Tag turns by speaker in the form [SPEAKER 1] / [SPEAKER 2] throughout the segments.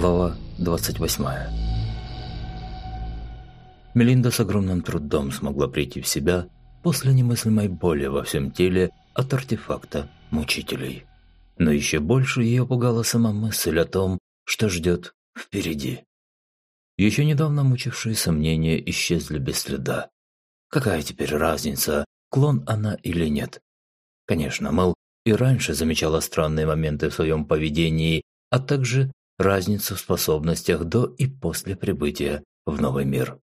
[SPEAKER 1] Глава 28 Мелинда с огромным трудом смогла прийти в себя после немыслимой боли во всем теле от артефакта мучителей. Но еще больше ее пугала сама мысль о том, что ждет впереди. Еще недавно мучившие сомнения исчезли без следа. Какая теперь разница, клон она или нет? Конечно, Мэл и раньше замечала странные моменты в своем поведении, а также разницу в способностях до и после прибытия в новый мир.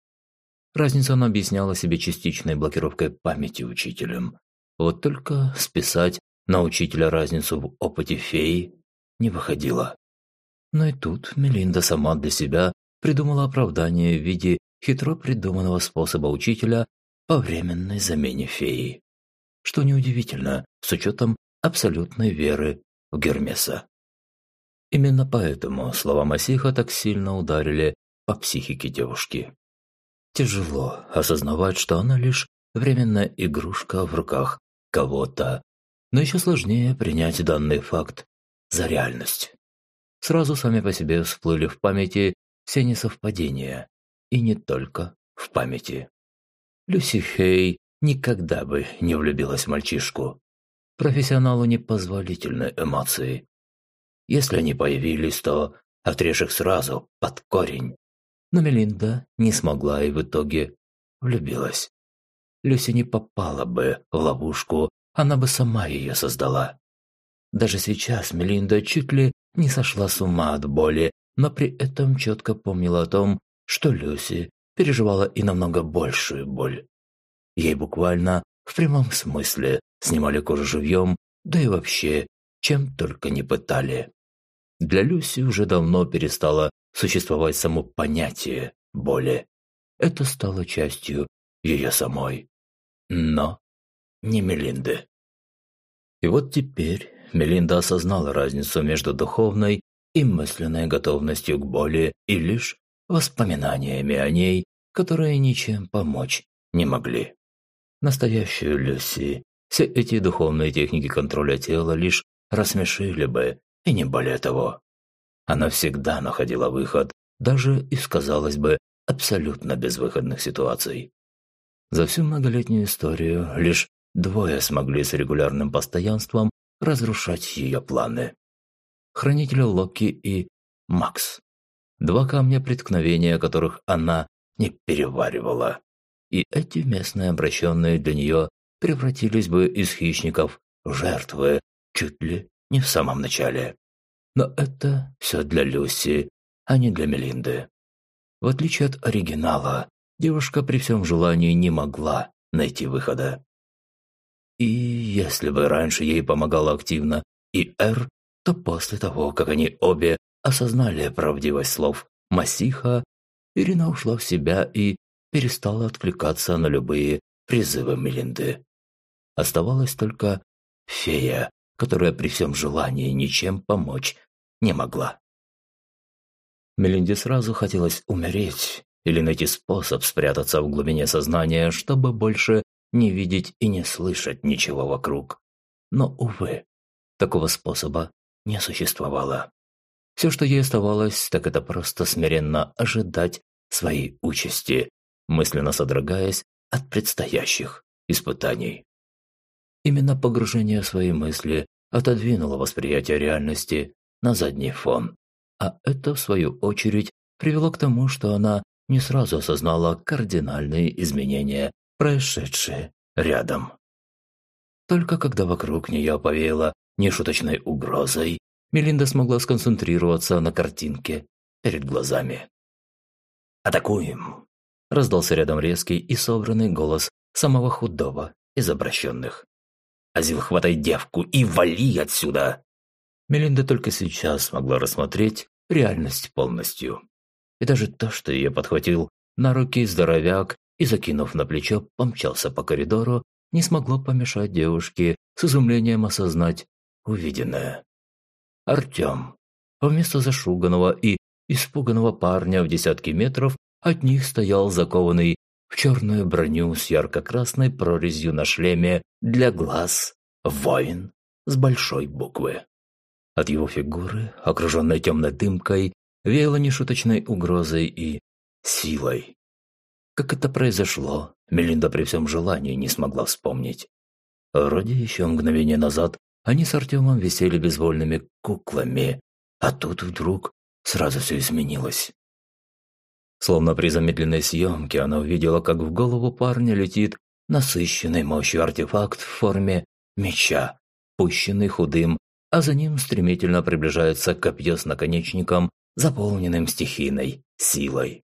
[SPEAKER 1] Разницу она объясняла себе частичной блокировкой памяти учителем. Вот только списать на учителя разницу в опыте феи не выходило. Но и тут Мелинда сама для себя придумала оправдание в виде хитро придуманного способа учителя по временной замене феи. Что неудивительно, с учетом абсолютной веры в Гермеса. Именно поэтому слова Масиха так сильно ударили по психике девушки. Тяжело осознавать, что она лишь временная игрушка в руках кого-то, но еще сложнее принять данный факт за реальность. Сразу сами по себе всплыли в памяти все несовпадения, и не только в памяти. Люси Хей никогда бы не влюбилась в мальчишку. Профессионалу непозволительны эмоции, если они появились, то отрежь их сразу, под корень. Но Мелинда не смогла и в итоге влюбилась. Люся не попала бы в ловушку, она бы сама ее создала. Даже сейчас Мелинда чуть ли не сошла с ума от боли, но при этом четко помнила о том, что Люси переживала и намного большую боль. Ей буквально, в прямом смысле, снимали кожу живьем, да и вообще, чем только не пытали. Для Люси уже давно перестало существовать само понятие боли. Это стало частью ее самой. Но не Мелинды. И вот теперь Мелинда осознала разницу между духовной и мысленной готовностью к боли и лишь воспоминаниями о ней, которые ничем помочь не могли. Настоящую Люси все эти духовные техники контроля тела лишь рассмешили бы и не более того. Она всегда находила выход, даже из, казалось бы, абсолютно безвыходных ситуаций. За всю многолетнюю историю лишь двое смогли с регулярным постоянством разрушать ее планы. Хранитель Локи и Макс. Два камня преткновения, которых она не переваривала. И эти местные обращенные для нее превратились бы из хищников в жертвы чуть ли не в самом начале. Но это все для Люси, а не для Мелинды. В отличие от оригинала, девушка при всем желании не могла найти выхода. И если бы раньше ей помогала активно и Эр, то после того, как они обе осознали правдивость слов Масиха, Ирина ушла в себя и перестала отвлекаться на любые призывы Мелинды. Оставалась только фея, которая при всем желании ничем помочь не могла. Мелинде сразу хотелось умереть или найти способ спрятаться в глубине сознания, чтобы больше не видеть и не слышать ничего вокруг. Но, увы, такого способа не существовало. Все, что ей оставалось, так это просто смиренно ожидать своей участи, мысленно содрогаясь от предстоящих испытаний. Именно погружение в свои мысли отодвинуло восприятие реальности на задний фон. А это, в свою очередь, привело к тому, что она не сразу осознала кардинальные изменения, происшедшие рядом. Только когда вокруг нее повеяло нешуточной угрозой, Мелинда смогла сконцентрироваться на картинке перед глазами. «Атакуем!» – раздался рядом резкий и собранный голос самого худого из обращенных. Азил, хватай девку и вали отсюда!» Мелинда только сейчас смогла рассмотреть реальность полностью. И даже то, что ее подхватил на руки здоровяк и, закинув на плечо, помчался по коридору, не смогло помешать девушке с изумлением осознать увиденное. Артем. Вместо зашуганного и испуганного парня в десятки метров от них стоял закованный в черную броню с ярко-красной прорезью на шлеме для глаз воин с большой буквы. От его фигуры, окруженной темной дымкой, веяло нешуточной угрозой и силой. Как это произошло, Мелинда при всем желании не смогла вспомнить. Вроде еще мгновение назад они с Артемом висели безвольными куклами, а тут вдруг сразу все изменилось. Словно при замедленной съемке она увидела, как в голову парня летит насыщенный мощью артефакт в форме меча, пущенный худым, а за ним стремительно приближается копье с наконечником, заполненным стихийной силой.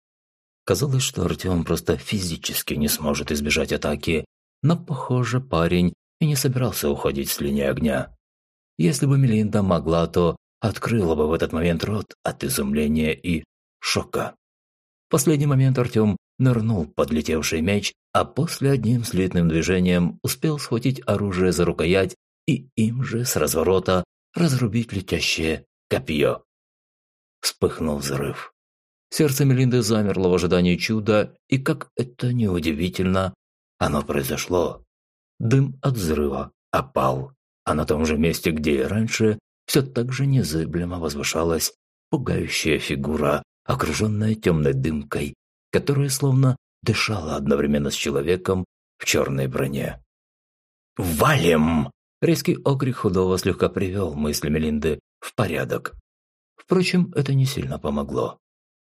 [SPEAKER 1] Казалось, что Артем просто физически не сможет избежать атаки, но, похоже, парень и не собирался уходить с линии огня. Если бы Мелинда могла, то открыла бы в этот момент рот от изумления и шока. Последний момент Артем нырнул под летевший меч, а после одним слитным движением успел схватить оружие за рукоять и им же с разворота разрубить летящее копье. Вспыхнул взрыв. Сердце Мелинды замерло в ожидании чуда, и как это неудивительно, оно произошло. Дым от взрыва опал, а на том же месте, где и раньше, все так же незыблемо возвышалась пугающая фигура, окруженная темной дымкой, которая словно дышала одновременно с человеком в черной броне. «Валим!» Резкий окрик худого слегка привел мысли Мелинды в порядок. Впрочем, это не сильно помогло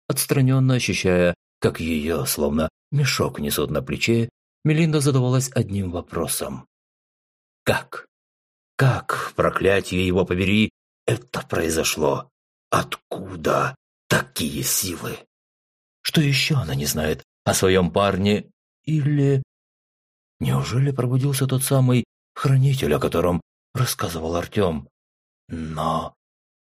[SPEAKER 1] отстраненно ощущая, как ее, словно мешок несут на плече, Мелинда задавалась одним вопросом. Как? Как, проклятие его побери, это произошло? Откуда такие силы? Что еще она не знает о своем парне? Или... Неужели пробудился тот самый хранитель, о котором рассказывал Артем? Но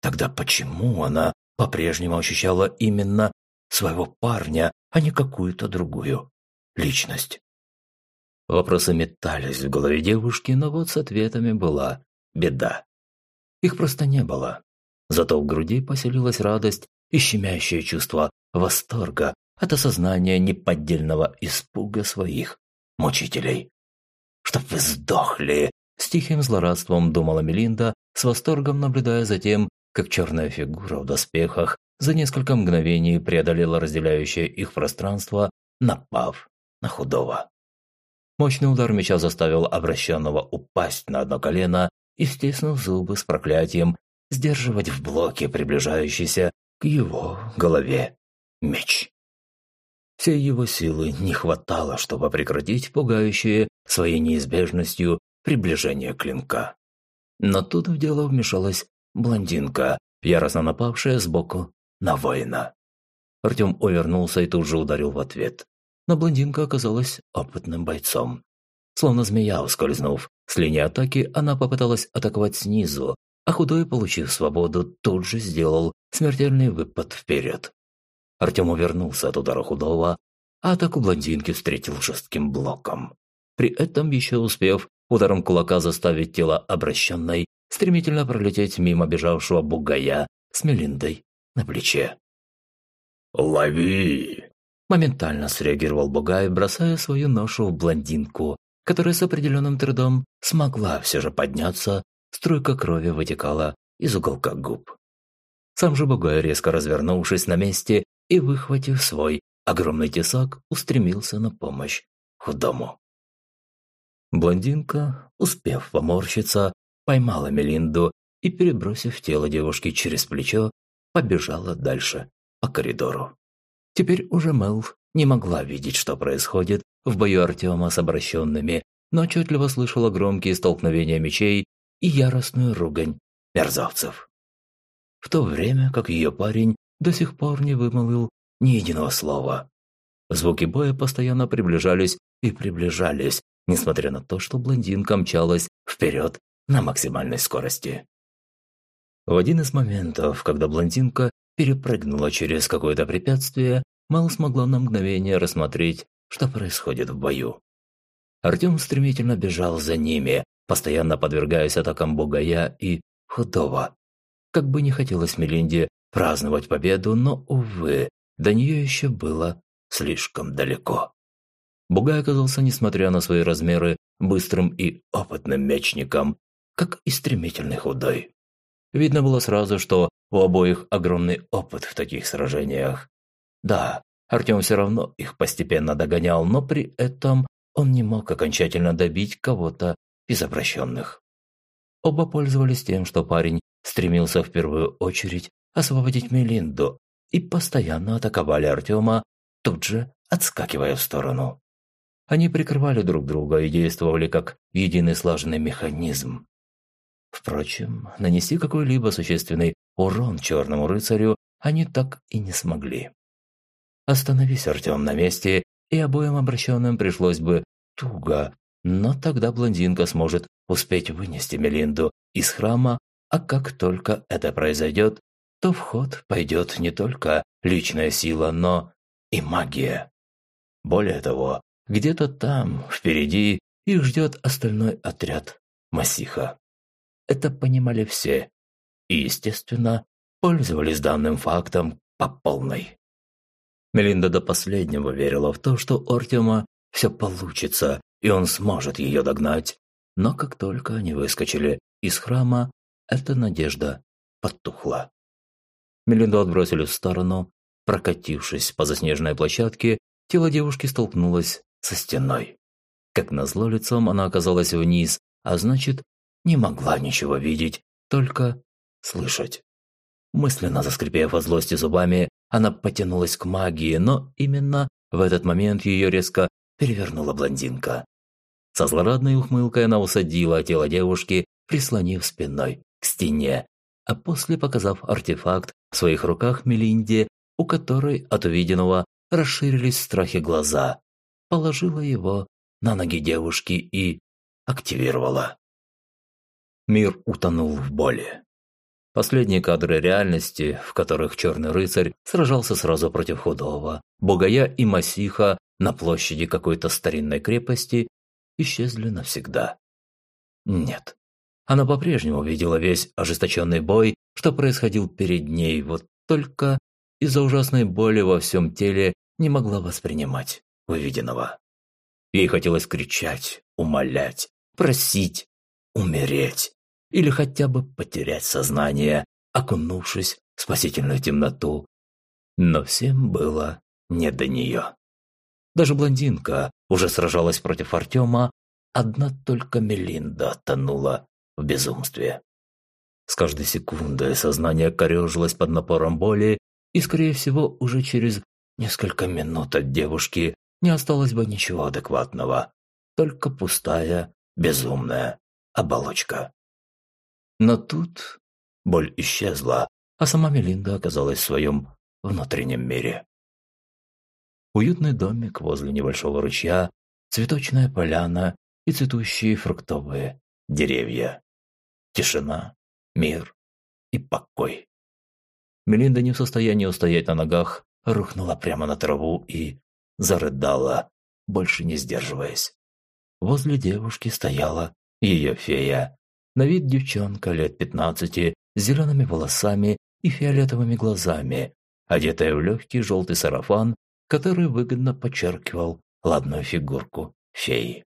[SPEAKER 1] тогда почему она по-прежнему ощущала именно своего парня, а не какую-то другую личность. Вопросы метались в голове девушки, но вот с ответами была беда. Их просто не было. Зато в груди поселилась радость и щемящее чувство восторга от осознания неподдельного испуга своих мучителей. «Чтоб вы сдохли!» С тихим злорадством думала Мелинда, с восторгом наблюдая за тем, как черная фигура в доспехах за несколько мгновений преодолела разделяющее их пространство, напав на худого. Мощный удар меча заставил обращенного упасть на одно колено и, стиснув зубы с проклятием, сдерживать в блоке приближающийся к его голове меч. Всей его силы не хватало, чтобы прекратить пугающее своей неизбежностью приближение клинка. Но тут в дело вмешалась блондинка, яростно напавшая сбоку на воина. Артем увернулся и тут же ударил в ответ. Но блондинка оказалась опытным бойцом. Словно змея ускользнув с линии атаки, она попыталась атаковать снизу, а худой, получив свободу, тут же сделал смертельный выпад вперед. Артем увернулся от удара худого, а атаку блондинки встретил жестким блоком. При этом еще успев ударом кулака заставить тело обращенной стремительно пролететь мимо бежавшего бугая с Мелиндой на плече.
[SPEAKER 2] «Лови!»
[SPEAKER 1] Моментально среагировал Бугай, бросая свою ношу в блондинку, которая с определенным трудом смогла все же подняться, струйка крови вытекала из уголка губ. Сам же Бугай, резко развернувшись на месте и выхватив свой огромный тесак, устремился на помощь худому. Блондинка, успев поморщиться, поймала Мелинду и, перебросив тело девушки через плечо, побежала дальше по коридору. Теперь уже Мел не могла видеть, что происходит в бою Артема с обращенными, но отчетливо слышала громкие столкновения мечей и яростную ругань мерзавцев. В то время как ее парень до сих пор не вымолвил ни единого слова. Звуки боя постоянно приближались и приближались, несмотря на то, что блондинка мчалась вперед на максимальной скорости. В один из моментов, когда блондинка перепрыгнула через какое-то препятствие, Мэл смогла на мгновение рассмотреть, что происходит в бою. Артем стремительно бежал за ними, постоянно подвергаясь атакам Бугая и Худого. Как бы не хотелось Мелинде праздновать победу, но, увы, до нее еще было слишком далеко. Бугай оказался, несмотря на свои размеры, быстрым и опытным мечником, как и стремительный худой. Видно было сразу, что у обоих огромный опыт в таких сражениях. Да, Артем все равно их постепенно догонял, но при этом он не мог окончательно добить кого-то из обращенных. Оба пользовались тем, что парень стремился в первую очередь освободить Мелинду и постоянно атаковали Артема, тут же отскакивая в сторону. Они прикрывали друг друга и действовали как единый слаженный механизм. Впрочем, нанести какой-либо существенный урон черному рыцарю они так и не смогли. Остановись Артем на месте, и обоим обращенным пришлось бы туго, но тогда блондинка сможет успеть вынести Мелинду из храма, а как только это произойдет, то в ход пойдет не только личная сила, но и магия. Более того, где-то там, впереди, их ждет остальной отряд Масиха. Это понимали все и, естественно, пользовались данным фактом по полной. Мелинда до последнего верила в то, что у все получится, и он сможет ее догнать. Но как только они выскочили из храма, эта надежда потухла. Мелинду отбросили в сторону. Прокатившись по заснеженной площадке, тело девушки столкнулось со стеной. Как назло лицом она оказалась вниз, а значит, не могла ничего видеть, только слышать. Мысленно заскрипев от злости зубами, она потянулась к магии, но именно в этот момент ее резко перевернула блондинка. Со злорадной ухмылкой она усадила тело девушки, прислонив спиной к стене, а после показав артефакт в своих руках Мелинде, у которой от увиденного расширились в страхе глаза, положила его на ноги девушки и активировала. Мир утонул в боли. Последние кадры реальности, в которых Черный Рыцарь сражался сразу против Худого, Бугая и Масиха на площади какой-то старинной крепости, исчезли навсегда. Нет. Она по-прежнему видела весь ожесточенный бой, что происходил перед ней, вот только из-за ужасной боли во всем теле не могла воспринимать увиденного. Ей хотелось кричать, умолять, просить, умереть или хотя бы потерять сознание, окунувшись в спасительную темноту. Но всем было не до нее. Даже блондинка уже сражалась против Артема, одна только Мелинда тонула в безумстве. С каждой секундой сознание корежилось под напором боли, и, скорее всего, уже через несколько минут от девушки не осталось бы ничего адекватного, только пустая, безумная оболочка. Но тут боль исчезла, а сама Мелинда оказалась в своем внутреннем мире. Уютный домик возле небольшого ручья, цветочная поляна и цветущие фруктовые деревья. Тишина, мир и покой. Мелинда не в состоянии устоять на ногах, рухнула прямо на траву и зарыдала, больше не сдерживаясь. Возле девушки стояла ее фея, на вид девчонка лет пятнадцати, с зелеными волосами и фиолетовыми глазами, одетая в легкий желтый сарафан, который выгодно подчеркивал ладную фигурку феи.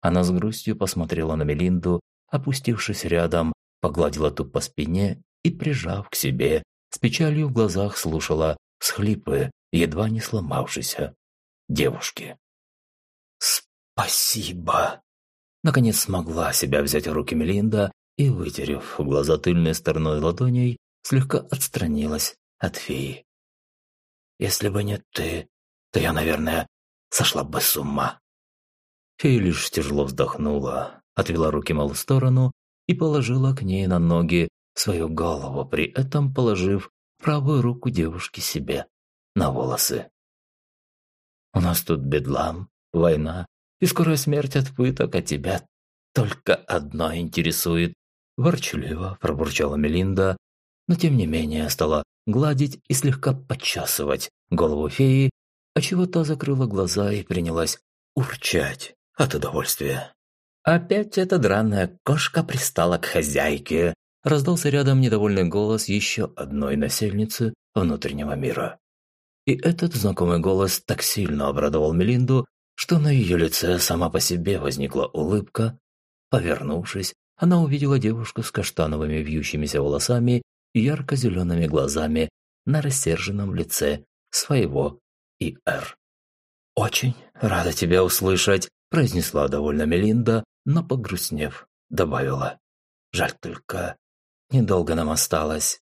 [SPEAKER 1] Она с грустью посмотрела на Мелинду, опустившись рядом, погладила ту по спине и, прижав к себе, с печалью в глазах слушала схлипы, едва не сломавшейся девушки. «Спасибо!» Наконец смогла себя взять в руки Мелинда и, вытерев глаза тыльной стороной ладоней, слегка отстранилась от феи. «Если бы не ты, то я, наверное, сошла бы с ума». Фея лишь тяжело вздохнула, отвела руки Мал в сторону и положила к ней на ноги свою голову, при этом положив правую руку девушки себе на волосы. «У нас тут бедлам, война и скорая смерть от пыток, а тебя только одно интересует», – ворчливо пробурчала Мелинда, но тем не менее стала гладить и слегка подчасывать голову феи, отчего та закрыла глаза и принялась урчать от удовольствия. «Опять эта драная кошка пристала к хозяйке», – раздался рядом недовольный голос еще одной насельницы внутреннего мира. И этот знакомый голос так сильно обрадовал Мелинду, что на ее лице сама по себе возникла улыбка. Повернувшись, она увидела девушку с каштановыми вьющимися волосами ярко-зелеными глазами на рассерженном лице своего И.Р. «Очень рада тебя услышать», – произнесла довольно Мелинда, но, погрустнев, добавила. «Жаль только, недолго нам осталось».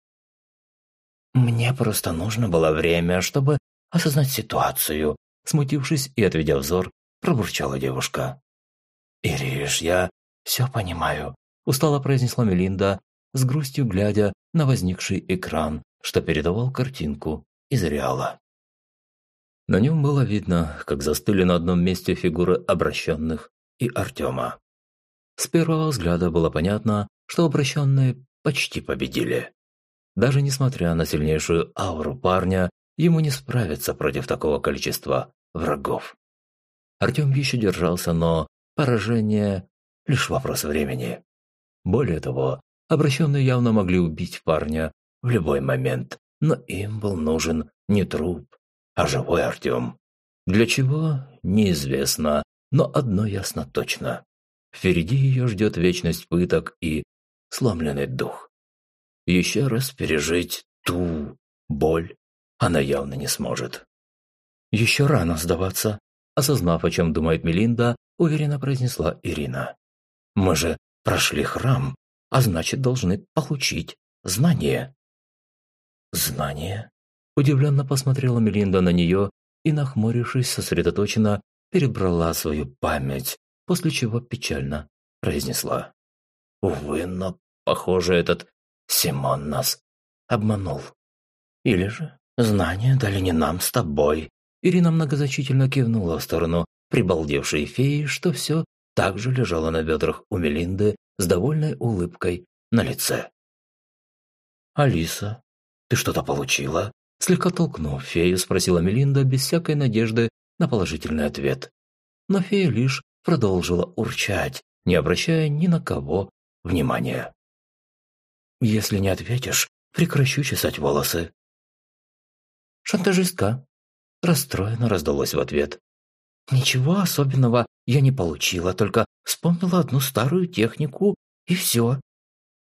[SPEAKER 1] «Мне просто нужно было время, чтобы осознать ситуацию», – смутившись и отведя взор, пробурчала девушка. «Ириш, я все понимаю», – устало произнесла Мелинда, с грустью глядя на возникший экран, что передавал картинку из реала. На нем было видно, как застыли на одном месте фигуры обращенных и Артема. С первого взгляда было понятно, что обращенные почти победили. Даже несмотря на сильнейшую ауру парня, ему не справиться против такого количества врагов. Артем еще держался, но поражение – лишь вопрос времени. Более того, обращенные явно могли убить парня в любой момент, но им был нужен не труп, а живой Артем. Для чего – неизвестно, но одно ясно точно. Впереди ее ждет вечность пыток и сломленный дух. Еще раз пережить ту боль она явно не сможет. Еще рано сдаваться, осознав, о чем думает Мелинда, уверенно произнесла Ирина. Мы же прошли храм, а значит, должны получить знания. Знания? Удивленно посмотрела Мелинда на нее и, нахмурившись, сосредоточенно перебрала свою память, после чего печально произнесла. «Увы, но, похоже, этот Симон нас обманул. Или же знания дали не нам с тобой». Ирина многозначительно кивнула в сторону прибалдевшей феи, что все так же лежало на бедрах у Мелинды с довольной улыбкой на лице. «Алиса, ты что-то получила?» Слегка толкнув фею, спросила Мелинда без всякой надежды на положительный ответ. Но фея лишь продолжила урчать, не обращая ни на кого внимания. «Если не ответишь, прекращу чесать волосы». «Шантажистка», – расстроенно раздалось в ответ. «Ничего особенного я не получила, только вспомнила одну старую технику, и все».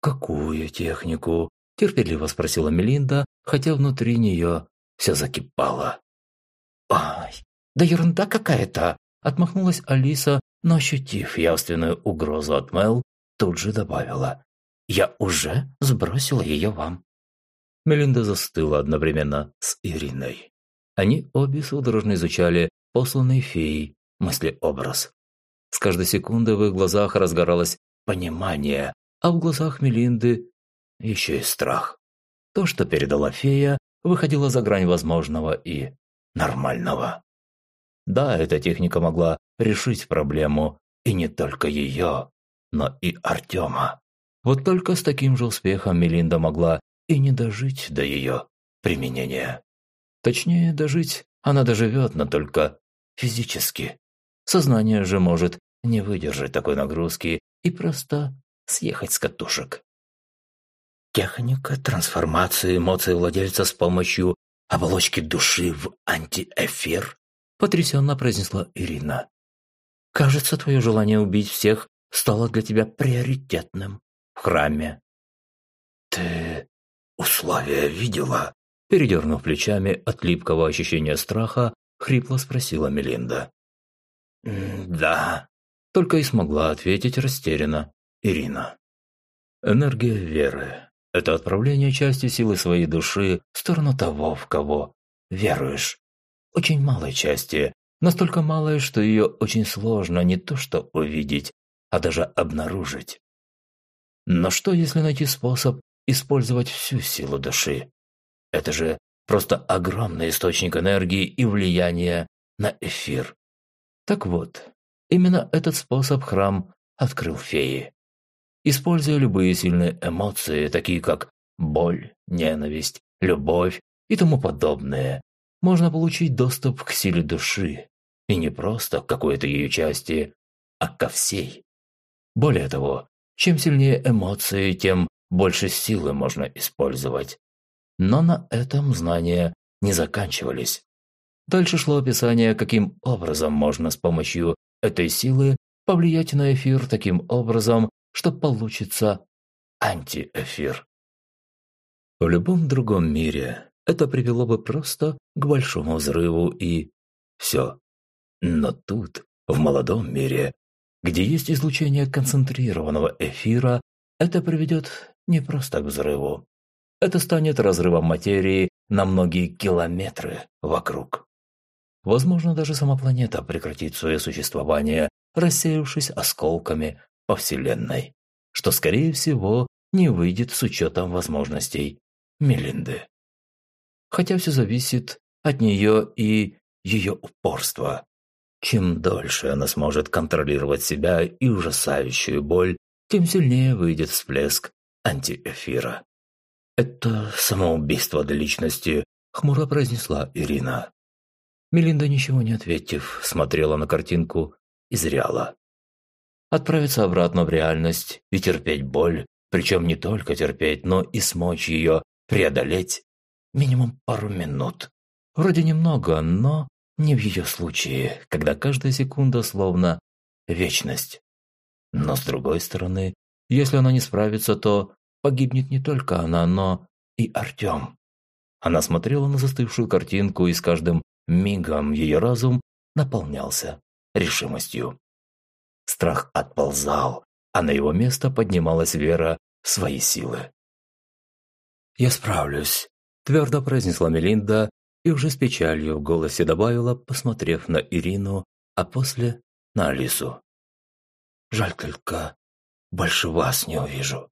[SPEAKER 1] «Какую технику?» терпеливо спросила Мелинда, хотя внутри нее все закипало. «Ай, да ерунда какая-то!» – отмахнулась Алиса, но ощутив явственную угрозу от Мел, тут же добавила. «Я уже сбросила ее вам». Мелинда застыла одновременно с Ириной. Они обе судорожно изучали посланный феей мыслеобраз. С каждой секунды в их глазах разгоралось понимание, а в глазах Мелинды еще и страх. То, что передала фея, выходило за грань возможного и нормального. Да, эта техника могла решить проблему, и не только ее, но и Артема. Вот только с таким же успехом Мелинда могла и не дожить до ее применения. Точнее, дожить она доживет, но только физически. Сознание же может не выдержать такой нагрузки и просто съехать с катушек. Техника трансформации эмоций владельца с помощью оболочки души в антиэфир, потрясенно произнесла Ирина. Кажется, твое желание убить всех стало для тебя приоритетным в храме. Ты условия видела? Передернув плечами от липкого ощущения страха, хрипло спросила Мелинда. «Да», – только и смогла ответить растерянно Ирина. Энергия веры это отправление части силы своей души в сторону того, в кого веруешь. Очень малой части, настолько малой, что ее очень сложно не то что увидеть, а даже обнаружить. Но что, если найти способ использовать всю силу души? Это же просто огромный источник энергии и влияния на эфир. Так вот, именно этот способ храм открыл феи. Используя любые сильные эмоции, такие как боль, ненависть, любовь и тому подобное, можно получить доступ к силе души. И не просто к какой-то ее части, а ко всей. Более того, чем сильнее эмоции, тем больше силы можно использовать. Но на этом знания не заканчивались. Дальше шло описание, каким образом можно с помощью этой силы повлиять на эфир таким образом, что получится антиэфир. В любом другом мире это привело бы просто к большому взрыву и... все. Но тут, в молодом мире, где есть излучение концентрированного эфира, это приведет не просто к взрыву. Это станет разрывом материи на многие километры вокруг. Возможно, даже сама планета прекратит свое существование, рассеявшись осколками по Вселенной, что, скорее всего, не выйдет с учетом возможностей Мелинды. Хотя все зависит от нее и ее упорства. Чем дольше она сможет контролировать себя и ужасающую боль, тем сильнее выйдет всплеск антиэфира. «Это самоубийство для личности», – хмуро произнесла Ирина. Мелинда, ничего не ответив, смотрела на картинку и зряла. Отправиться обратно в реальность и терпеть боль, причем не только терпеть, но и смочь ее преодолеть минимум пару минут. Вроде немного, но не в ее случае, когда каждая секунда словно вечность. Но с другой стороны, если она не справится, то погибнет не только она, но и Артем. Она смотрела на застывшую картинку, и с каждым мигом ее разум наполнялся решимостью. Страх отползал, а на его место поднималась вера в свои силы. «Я справлюсь», – твердо произнесла Мелинда и уже с печалью в голосе добавила, посмотрев на Ирину, а после на Алису. «Жаль только, больше вас не увижу.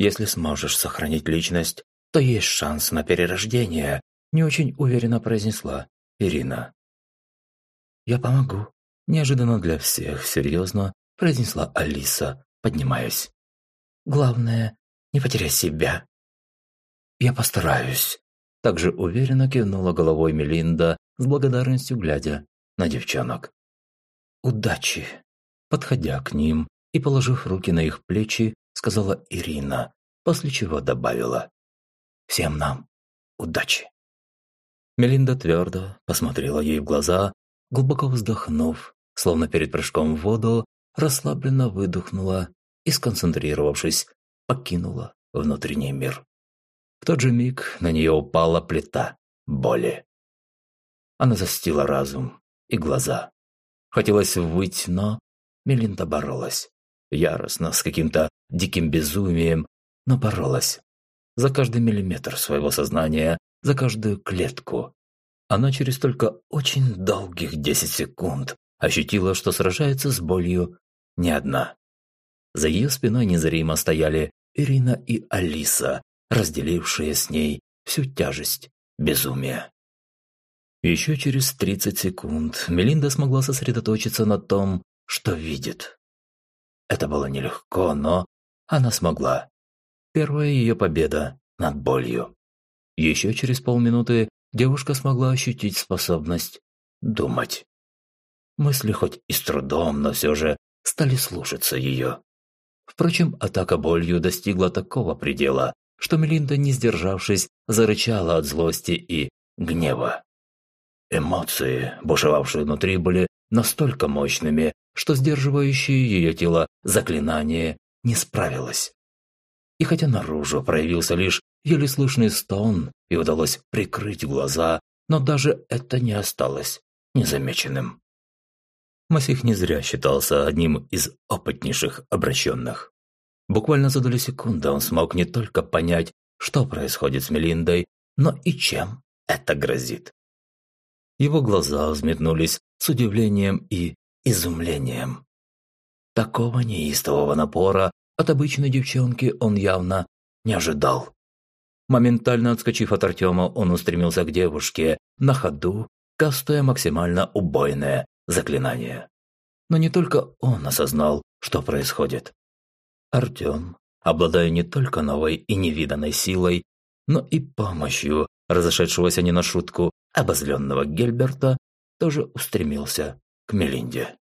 [SPEAKER 1] Если сможешь сохранить личность, то есть шанс на перерождение», – не очень уверенно произнесла Ирина. «Я помогу», – неожиданно для всех серьезно произнесла Алиса, поднимаясь. «Главное, не потеряй себя». «Я постараюсь», – также уверенно кивнула головой Мелинда с благодарностью глядя на девчонок. «Удачи!» Подходя к ним и положив руки на их плечи, сказала Ирина, после чего добавила «Всем нам удачи!» Мелинда твердо посмотрела ей в глаза, глубоко вздохнув, словно перед прыжком в воду, расслабленно выдохнула и, сконцентрировавшись, покинула внутренний мир. В тот же миг на нее упала плита боли. Она застила разум и глаза. Хотелось выть, но Мелинда боролась. Яростно, с каким-то диким безумием, но боролась. За каждый миллиметр своего сознания, за каждую клетку. Она через только очень долгих 10 секунд ощутила, что сражается с болью не одна. За ее спиной незримо стояли Ирина и Алиса, разделившие с ней всю тяжесть безумия. Еще через 30 секунд Мелинда смогла сосредоточиться на том, что видит. Это было нелегко, но она смогла. Первая ее победа над болью. Еще через полминуты девушка смогла ощутить способность думать. Мысли хоть и с трудом, но все же стали слушаться ее. Впрочем, атака болью достигла такого предела, что Мелинда, не сдержавшись, зарычала от злости и гнева. Эмоции, бушевавшие внутри, были настолько мощными, что сдерживающее ее тело заклинание не справилось. И хотя наружу проявился лишь еле слышный стон и удалось прикрыть глаза, но даже это не осталось незамеченным. Масих не зря считался одним из опытнейших обращенных. Буквально за долю секунды он смог не только понять, что происходит с Мелиндой, но и чем это грозит. Его глаза взметнулись с удивлением и изумлением. Такого неистового напора от обычной девчонки он явно не ожидал. Моментально отскочив от Артема, он устремился к девушке, на ходу, кастуя максимально убойное заклинание. Но не только он осознал, что происходит. Артем, обладая не только новой и невиданной силой, но и помощью разошедшегося не на шутку обозленного Гельберта, тоже устремился к Мелинде.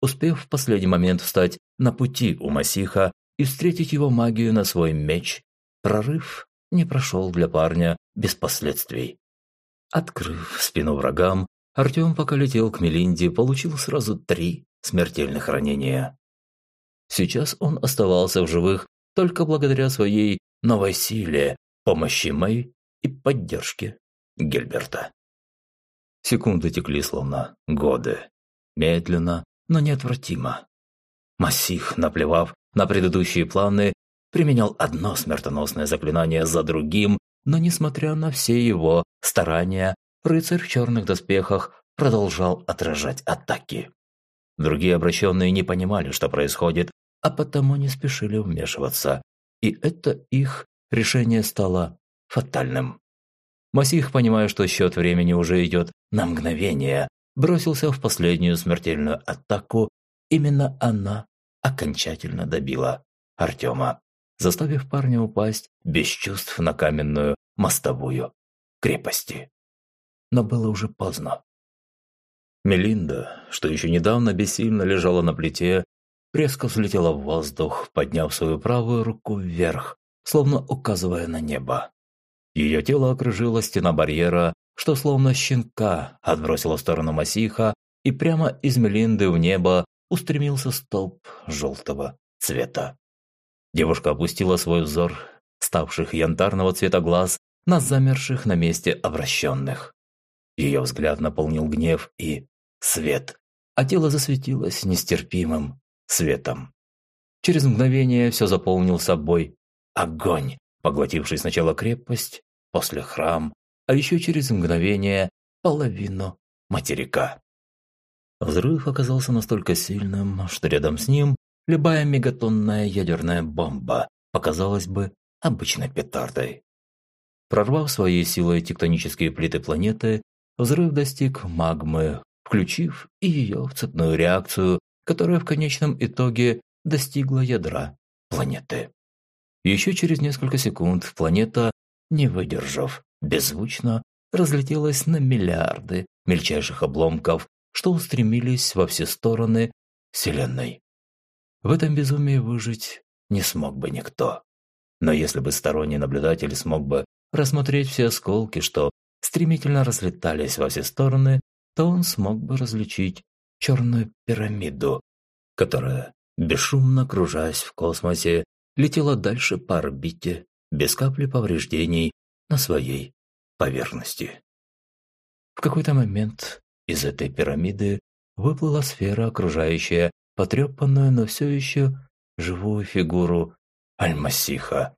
[SPEAKER 1] Успев в последний момент встать на пути у Масиха и встретить его магию на свой меч, прорыв не прошел для парня без последствий. Открыв спину врагам, Артем, пока летел к Мелинде, получил сразу три смертельных ранения. Сейчас он оставался в живых только благодаря своей новой силе, помощи Мэй и поддержки Гильберта. Секунды текли словно годы. Медленно, но неотвратимо. Массих, наплевав на предыдущие планы, применял одно смертоносное заклинание за другим, но несмотря на все его старания, рыцарь в черных доспехах продолжал отражать атаки. Другие обращенные не понимали, что происходит, а потому не спешили вмешиваться, и это их решение стало фатальным. Масих, понимая, что счет времени уже идет на мгновение, бросился в последнюю смертельную атаку. Именно она окончательно добила Артема, заставив парня упасть без чувств на каменную мостовую крепости. Но было уже поздно. Мелинда, что еще недавно бессильно лежала на плите, резко взлетела в воздух, подняв свою правую руку вверх, словно указывая на небо. Ее тело окружила стена барьера, что словно щенка отбросила в сторону Масиха, и прямо из Мелинды в небо устремился столб желтого цвета. Девушка опустила свой взор, ставших янтарного цвета глаз, на замерших на месте обращенных. Ее взгляд наполнил гнев и свет, а тело засветилось нестерпимым светом. Через мгновение все заполнил собой огонь, поглотивший сначала крепость, после храм, а еще через мгновение половину материка. Взрыв оказался настолько сильным, что рядом с ним любая мегатонная ядерная бомба показалась бы обычной петардой. Прорвав своей силой тектонические плиты планеты, взрыв достиг магмы, включив и ее в цепную реакцию, которая в конечном итоге достигла ядра планеты. Еще через несколько секунд планета, не выдержав, беззвучно разлетелась на миллиарды мельчайших обломков, что устремились во все стороны Вселенной. В этом безумии выжить не смог бы никто. Но если бы сторонний наблюдатель смог бы рассмотреть все осколки, что стремительно разлетались во все стороны, то он смог бы различить черную пирамиду, которая, бесшумно кружась в космосе, летела дальше по орбите без капли повреждений на своей поверхности. В какой-то момент из этой пирамиды выплыла сфера, окружающая потрепанную, но все еще живую фигуру Альмасиха.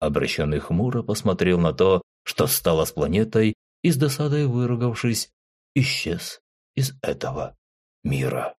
[SPEAKER 1] Обращенный хмуро посмотрел на то, что стало с планетой, и с досадой выругавшись, исчез из этого мира.